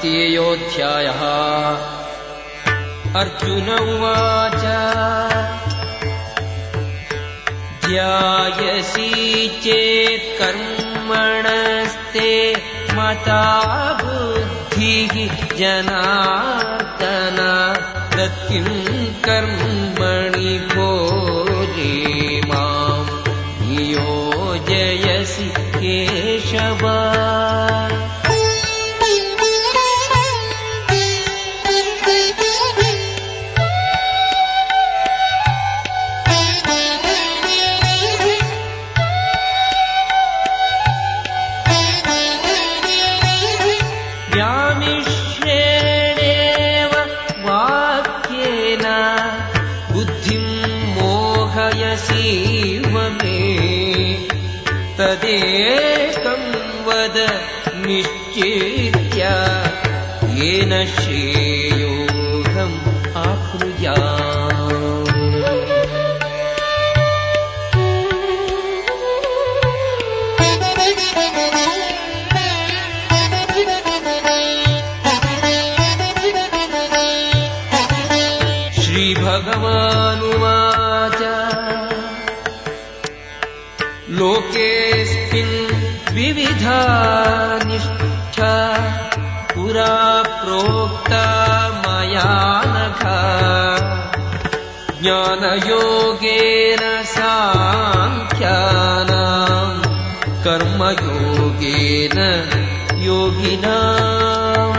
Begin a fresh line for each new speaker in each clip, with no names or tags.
तृतीयोऽध्यायः। अर्जुन उवाच ध्यायसि चेत् कर्मणस्ते मता बुद्धिः जनार्दन तत्किम् कर्मणि भोजे तदेकं वद निश्चित्य येन श्रेयोऽहम् ज्ञानयोगेन साङ्ख्यानाम् कर्मयोगेन योगिनाम्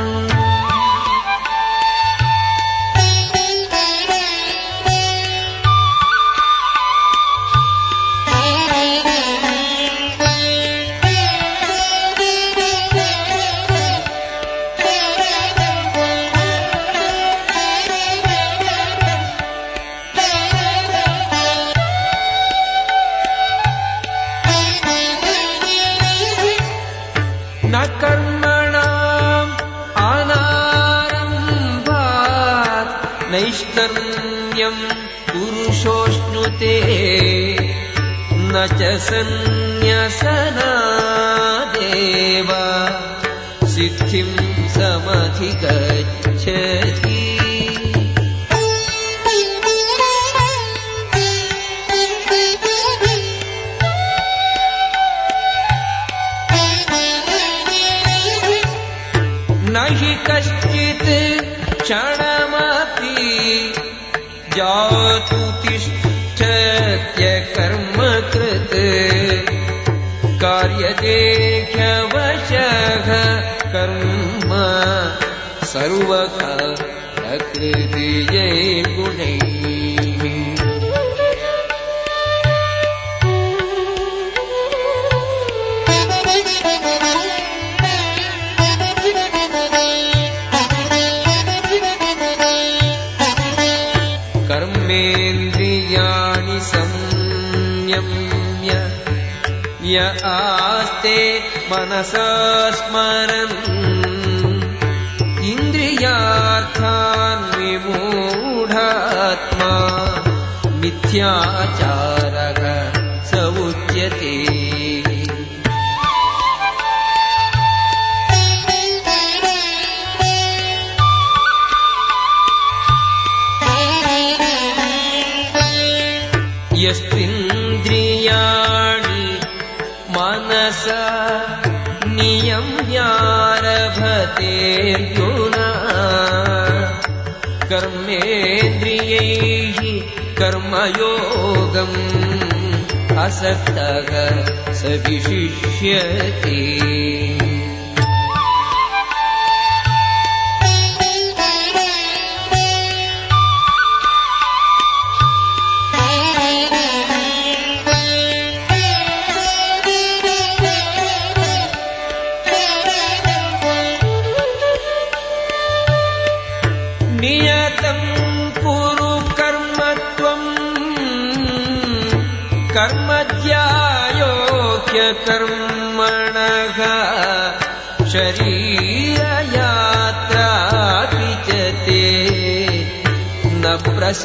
च सन्न्यसनादेव। सिद्धिम् समधिगच्छति। न हि कश्चित् क्षणमपि जातु कार्यदेह्यवशः कर्म सर्वः य आस्ते मनसा स्मरन् इन्द्रियार्थान् विमूढात्मा मिथ्याचारः स उच्यते कर्मयोगम् असक्तः स विशिष्यते न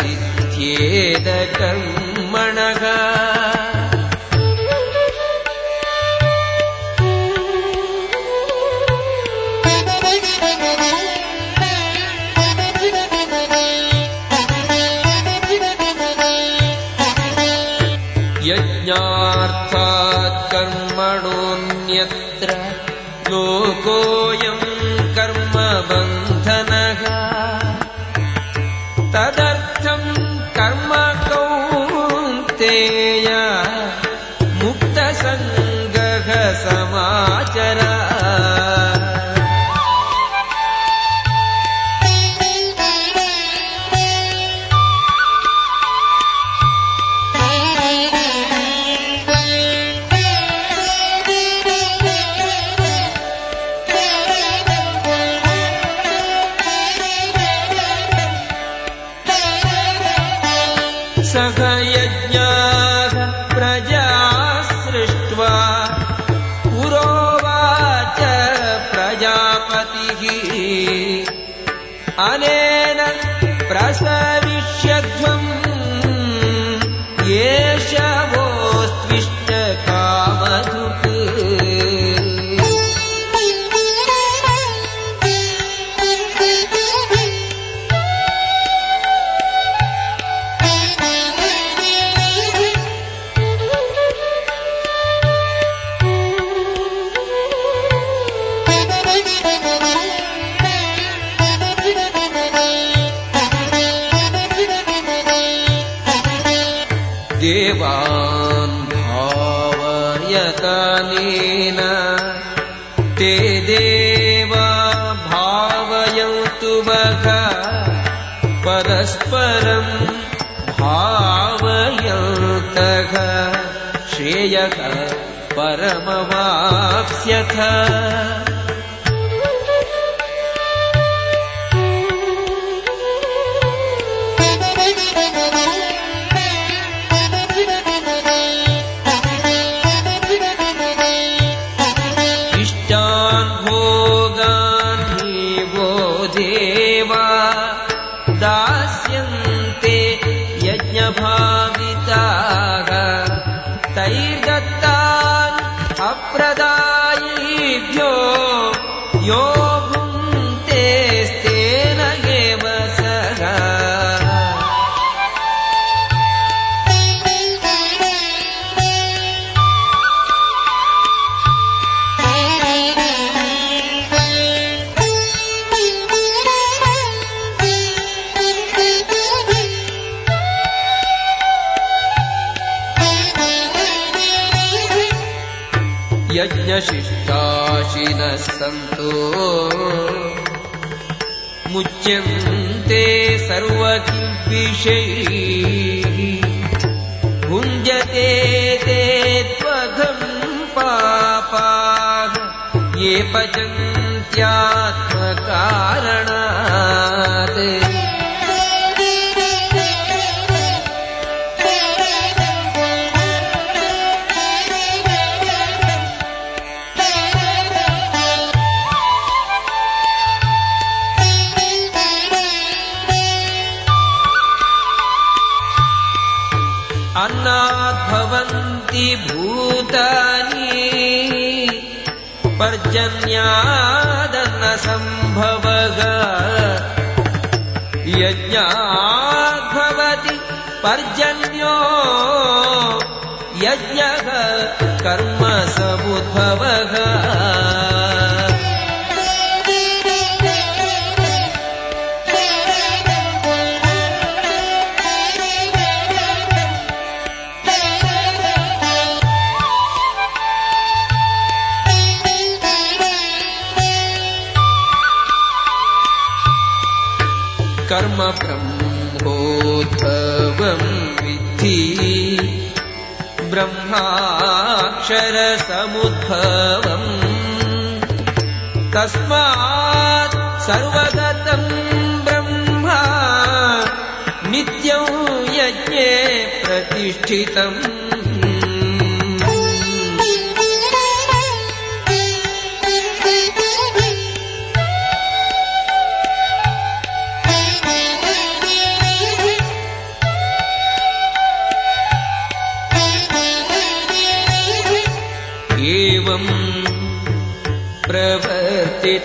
यज्ञशिष्टाशिनः सन्तो मुच्यन्ते सर्वकिल्बिषैः भुञ्जते ते त्वघम् पापाः। ये पचन्त्यात्मकारणात् यज्ञः कर्म ब्रह्माक्षरसमुद्भवम् तस्मात् सर्वगतम् ब्रह्मा नित्यं यज्ञे प्रतिष्ठितम्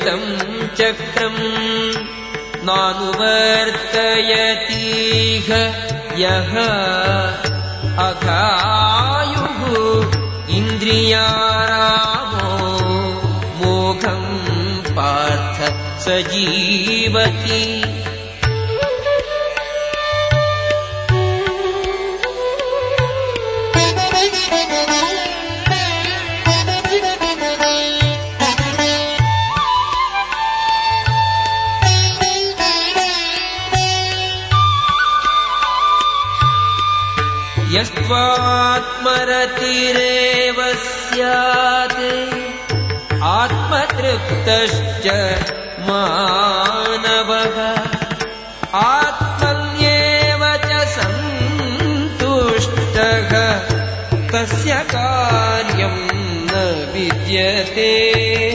चक्रम् नानुवर्तयतीह यः अघायुः इन्द्रियारामो मोघम् पार्थ स जीवति यस्त्वात्मरतिरेव स्यात्। आत्मतृप्तश्च मानवः। आत्मन्येव च सन्तुष्टः। तस्य कार्यम् न विद्यते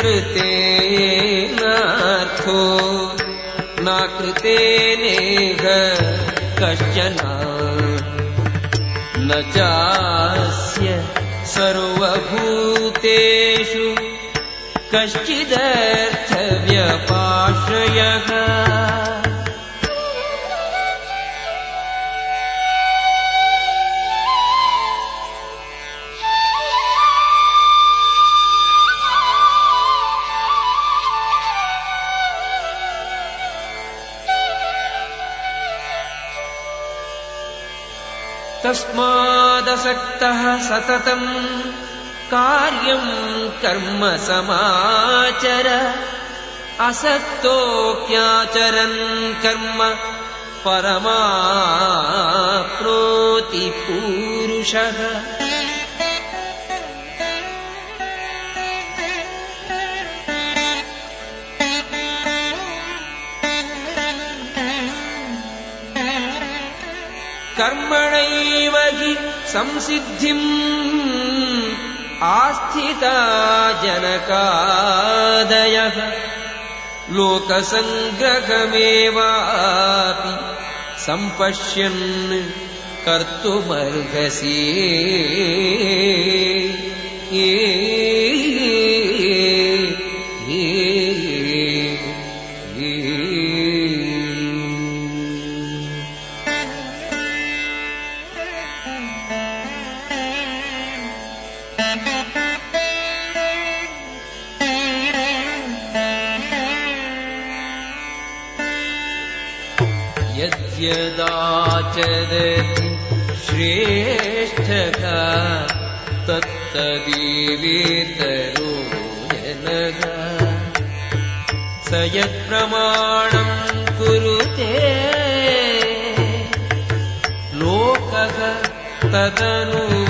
कृते नार्थो न कृतेनेह कश्चन। न चास्य सर्वभूतेषु कश्चिदर्थव्यपाश्रयः तस्मादसक्तः सततम् कार्यम् कर्म समाचर। असक्तोऽप्याचरन् कर्म परमाप्नोति पूरुषः कर्मणैव हि संसिद्धिम् आस्थिता जनकादयः लोकसङ्ग्रहमेवापि सम्पश्यन् कर्तुमर्हसि यद्यदाचरति श्रेष्ठः तत्तदीवेतरो जनः स यत्प्रमाणम् कुरुते लोकः तदनुवर्तते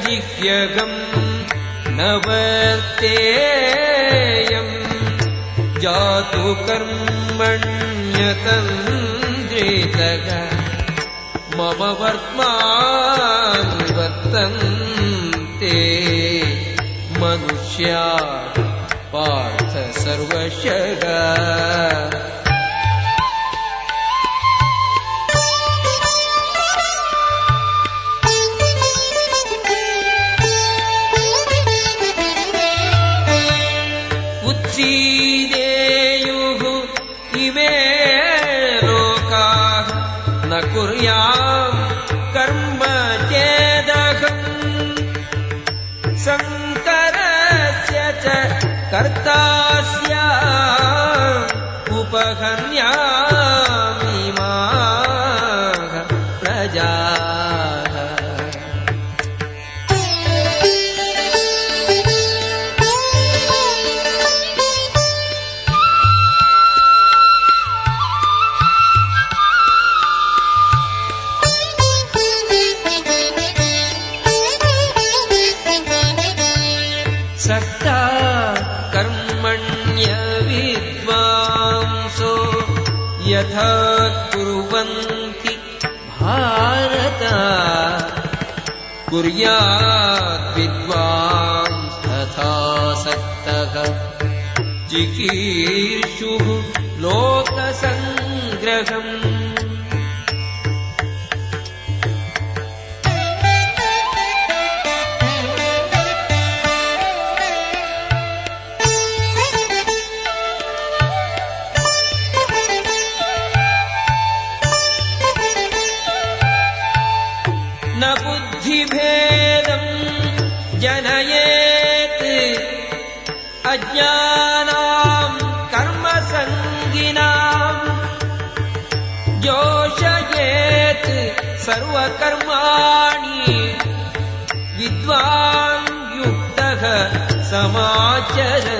यजिह्यगम् न वर्तेयम् जातु कर्मण्यतन्द्रेतः मम वर्त्मानुवर्तन्ते। मनुष्या पार्थ सर्वशः शङ्करस्य च कर्तास्या उपहन्या। विद्वा तथा सिकीर्षुः लोकसङ्ग्रहम्। ಅಕ್ಷರ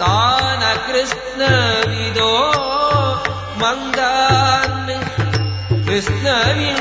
तान कृष्णविदो मङ्गान् कृष्णवि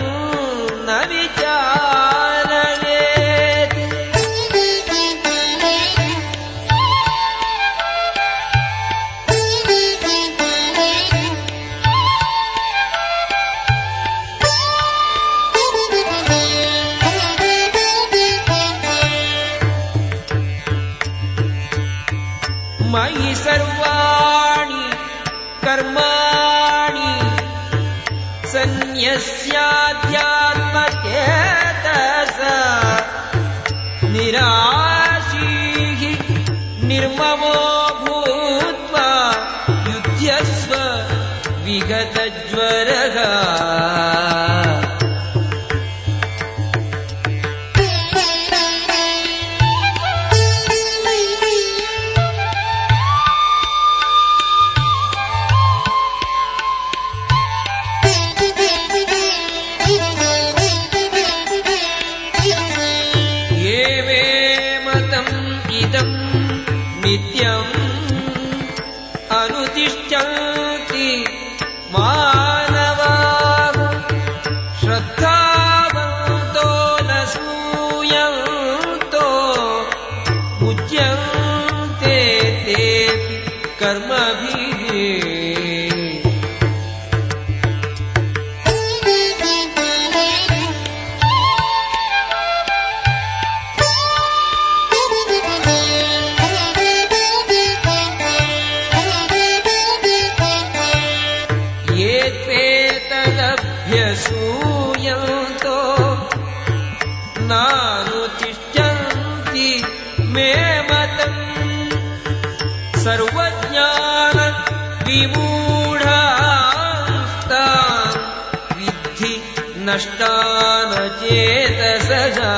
नष्टान चेतसजा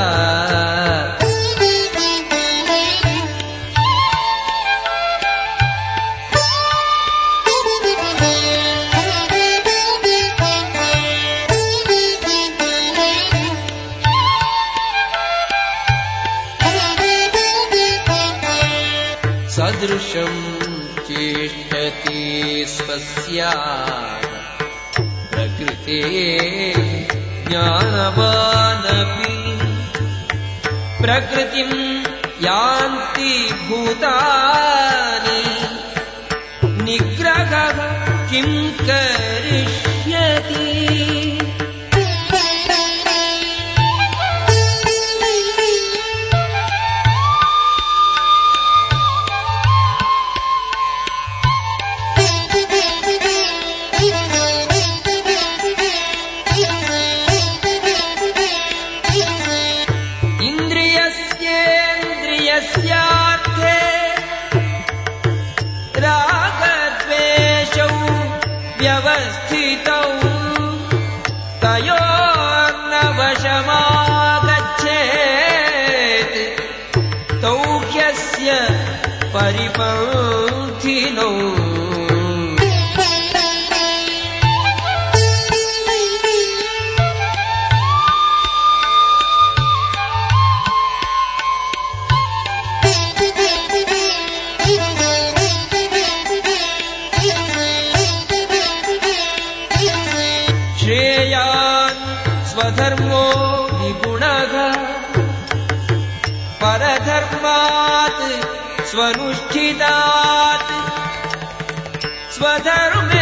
सदृशम् चेष्टति स्वस्या प्रकृते ज्ञानवानपि प्रकृतिम् यान्ति भूतानि निग्रहः किम् करिष्यति स्वधर्मो विगुणः। परधर्मात् स्वनुष्ठितात्। स्वधर्मे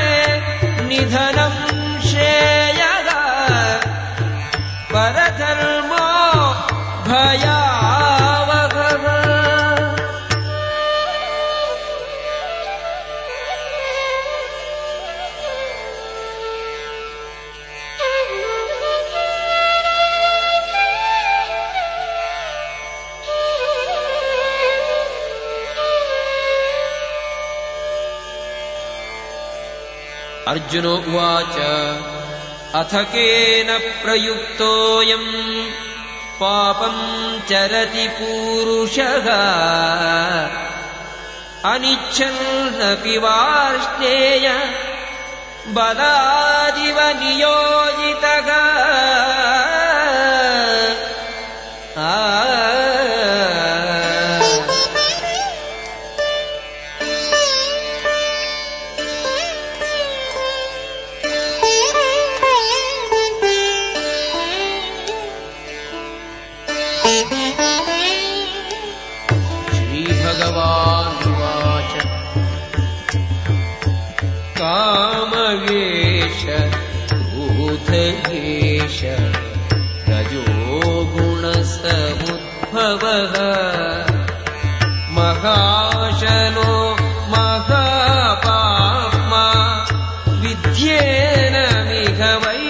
अर्जुन उवाच। अथ केन प्रयुक्तोऽयम् पापम् चरति पूरुषः। अनिच्छन्नपि वार्ष्णेय बलादिव नियोजितः மிக வை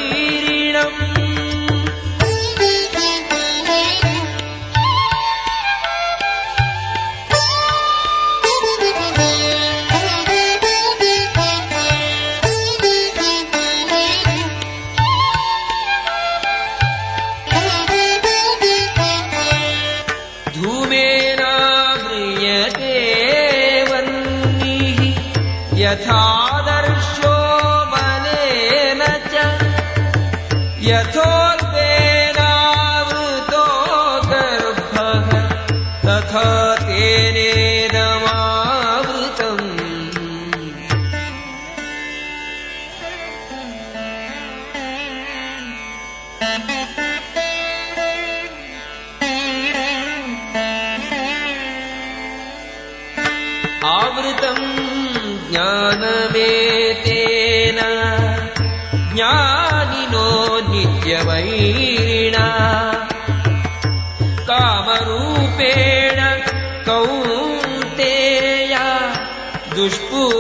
आवृतम् ज्ञानमेतेन ज्ञानिनो नित्यवैरिणा। कामरूपेण कौन्तेया दुष्पूरेण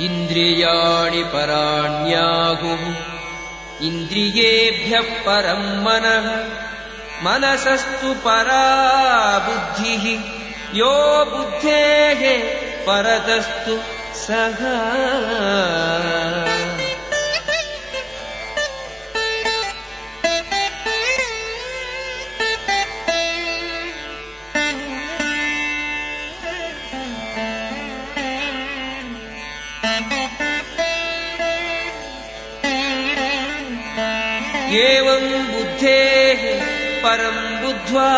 इन्द्रियाणि पराण्याहुः। इन्द्रियेभ्यः परम् मनः। मनसस्तु परा बुद्धिः। यो बुद्धेः परतस्तु सः एवम् बुद्धेः परम् बुद्ध्वा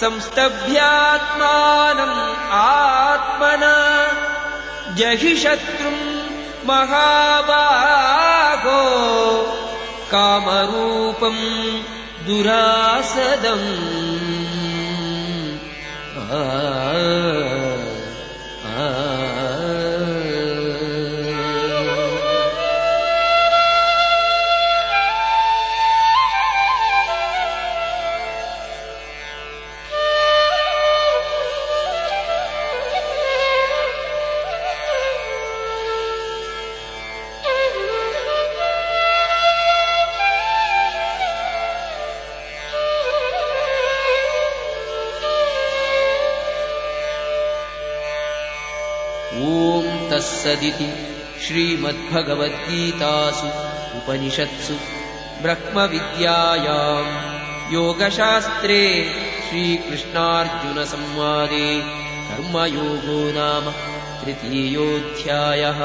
संस्तभ्यात्मानम् आत्मना। जहि शत्रुम् महाबाहो कामरूपम् दुरासदम् तत्सदिति श्रीमद्भगवद्गीतासु उपनिषत्सु ब्रह्मविद्यायाम् योगशास्त्रे श्रीकृष्णार्जुनसंवादे कर्मयोगो नाम तृतीयोऽध्यायः